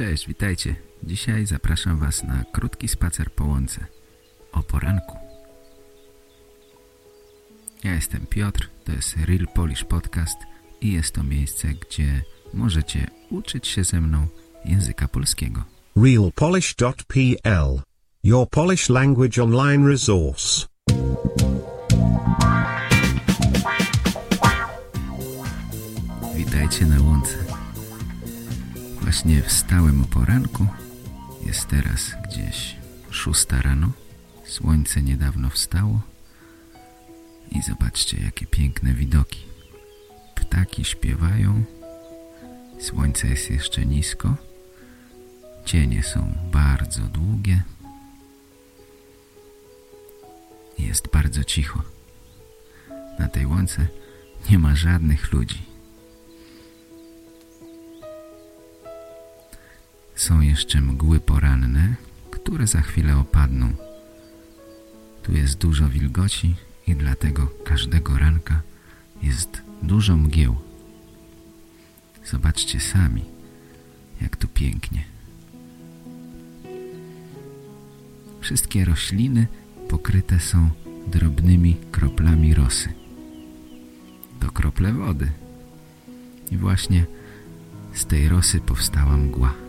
Cześć, witajcie. Dzisiaj zapraszam Was na krótki spacer po łące. O poranku. Ja jestem Piotr, to jest Real Polish Podcast i jest to miejsce, gdzie możecie uczyć się ze mną języka polskiego. realpolish.pl Your Polish language online resource. Witajcie na łące. Właśnie wstałem o poranku. Jest teraz gdzieś szósta rano. Słońce niedawno wstało. I zobaczcie, jakie piękne widoki. Ptaki śpiewają. Słońce jest jeszcze nisko. Cienie są bardzo długie. Jest bardzo cicho. Na tej łące nie ma żadnych ludzi. Są jeszcze mgły poranne, które za chwilę opadną. Tu jest dużo wilgoci i dlatego każdego ranka jest dużo mgieł. Zobaczcie sami, jak tu pięknie. Wszystkie rośliny pokryte są drobnymi kroplami rosy. To krople wody. I właśnie z tej rosy powstała mgła.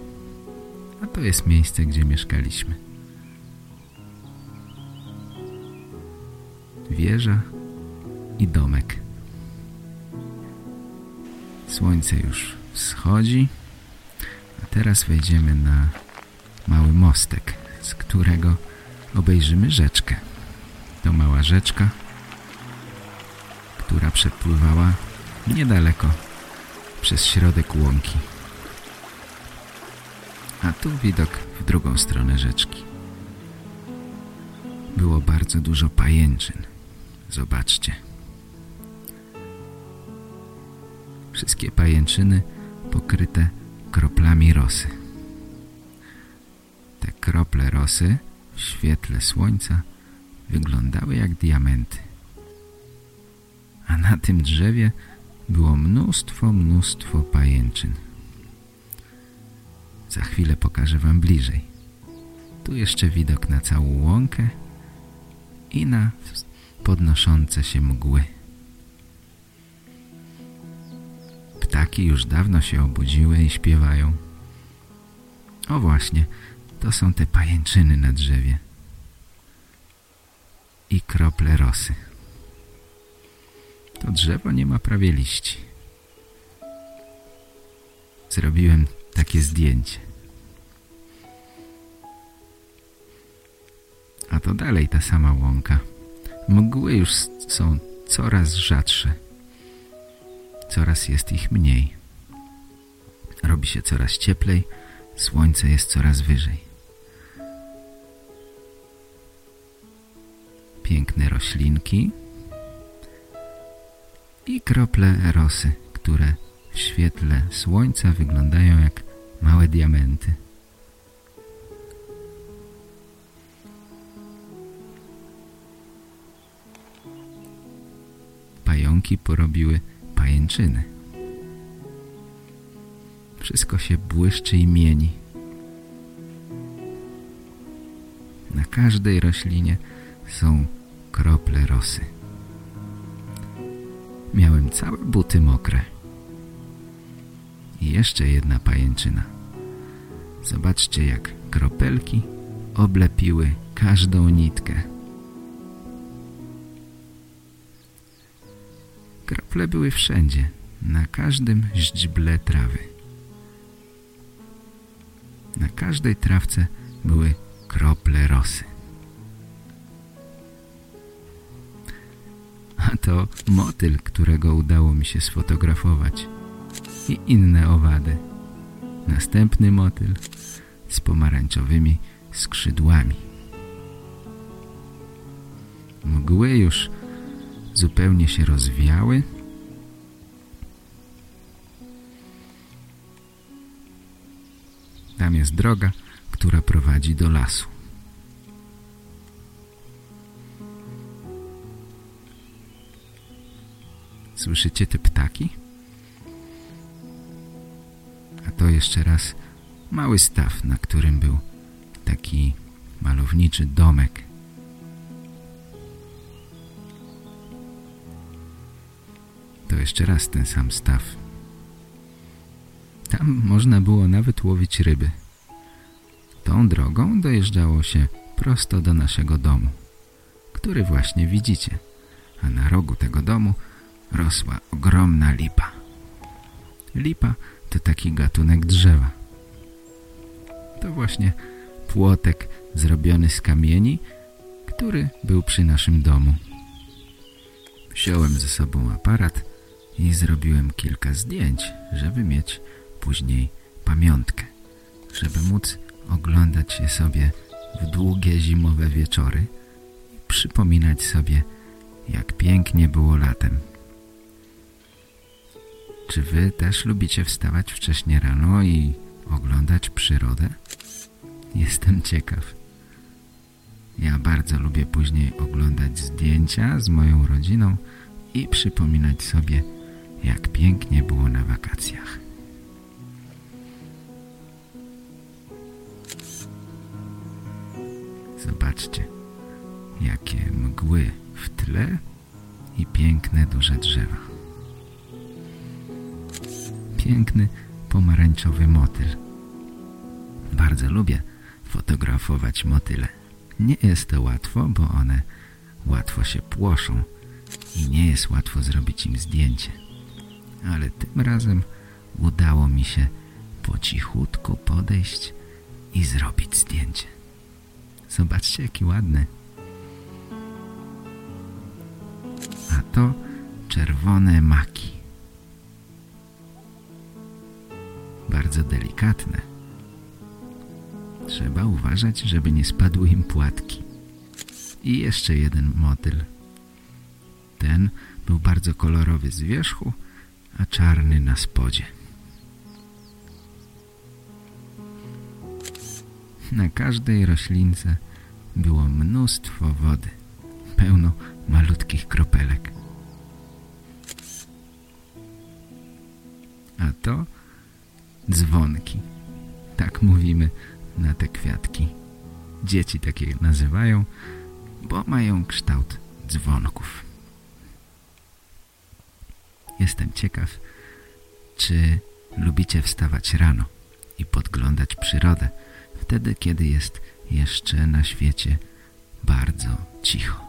A to jest miejsce, gdzie mieszkaliśmy. Wieża i domek. Słońce już wschodzi, a teraz wejdziemy na mały mostek, z którego obejrzymy rzeczkę. To mała rzeczka, która przepływała niedaleko przez środek łąki. A tu widok w drugą stronę rzeczki. Było bardzo dużo pajęczyn. Zobaczcie. Wszystkie pajęczyny pokryte kroplami rosy. Te krople rosy w świetle słońca wyglądały jak diamenty. A na tym drzewie było mnóstwo, mnóstwo pajęczyn. Za chwilę pokażę wam bliżej. Tu jeszcze widok na całą łąkę i na podnoszące się mgły. Ptaki już dawno się obudziły i śpiewają. O właśnie, to są te pajęczyny na drzewie. I krople rosy. To drzewo nie ma prawie liści. Zrobiłem takie zdjęcie. A to dalej ta sama łąka. Mgły już są coraz rzadsze. Coraz jest ich mniej. Robi się coraz cieplej, słońce jest coraz wyżej. Piękne roślinki i krople rosy, które w świetle słońca wyglądają jak małe diamenty. Pająki porobiły pajęczyny. Wszystko się błyszczy i mieni. Na każdej roślinie są krople rosy. Miałem całe buty mokre. I jeszcze jedna pajęczyna. Zobaczcie, jak kropelki oblepiły każdą nitkę. Krople były wszędzie, na każdym źdźble trawy. Na każdej trawce były krople rosy. A to motyl, którego udało mi się sfotografować i inne owady. Następny motyl z pomarańczowymi skrzydłami. Mgły już zupełnie się rozwiały. Tam jest droga, która prowadzi do lasu. Słyszycie te ptaki? To jeszcze raz mały staw, na którym był taki malowniczy domek. To jeszcze raz ten sam staw. Tam można było nawet łowić ryby. Tą drogą dojeżdżało się prosto do naszego domu, który właśnie widzicie, a na rogu tego domu rosła ogromna lipa. Lipa to taki gatunek drzewa. To właśnie płotek zrobiony z kamieni, który był przy naszym domu. Wziąłem ze sobą aparat i zrobiłem kilka zdjęć, żeby mieć później pamiątkę, żeby móc oglądać je sobie w długie zimowe wieczory i przypominać sobie, jak pięknie było latem. Czy wy też lubicie wstawać wcześnie rano i oglądać przyrodę? Jestem ciekaw. Ja bardzo lubię później oglądać zdjęcia z moją rodziną i przypominać sobie, jak pięknie było na wakacjach. Zobaczcie, jakie mgły w tle i piękne duże drzewa. Piękny pomarańczowy motyl. Bardzo lubię fotografować motyle. Nie jest to łatwo, bo one łatwo się płoszą i nie jest łatwo zrobić im zdjęcie. Ale tym razem udało mi się po cichutku podejść i zrobić zdjęcie. Zobaczcie, jaki ładny. A to czerwone maki. Bardzo delikatne. Trzeba uważać, żeby nie spadły im płatki. I jeszcze jeden motyl. Ten był bardzo kolorowy z wierzchu, a czarny na spodzie. Na każdej roślince było mnóstwo wody, pełno malutkich kropelek. A to dzwonki. Tak mówimy na te kwiatki. Dzieci takie nazywają, bo mają kształt dzwonków. Jestem ciekaw, czy lubicie wstawać rano i podglądać przyrodę, wtedy, kiedy jest jeszcze na świecie bardzo cicho.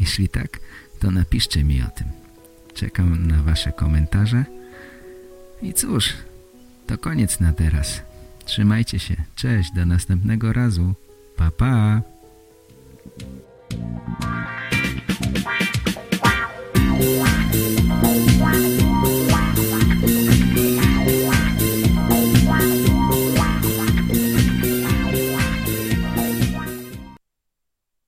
Jeśli tak, to napiszcie mi o tym. Czekam na wasze komentarze. I cóż, to koniec na teraz. Trzymajcie się. Cześć, do następnego razu. Pa, pa.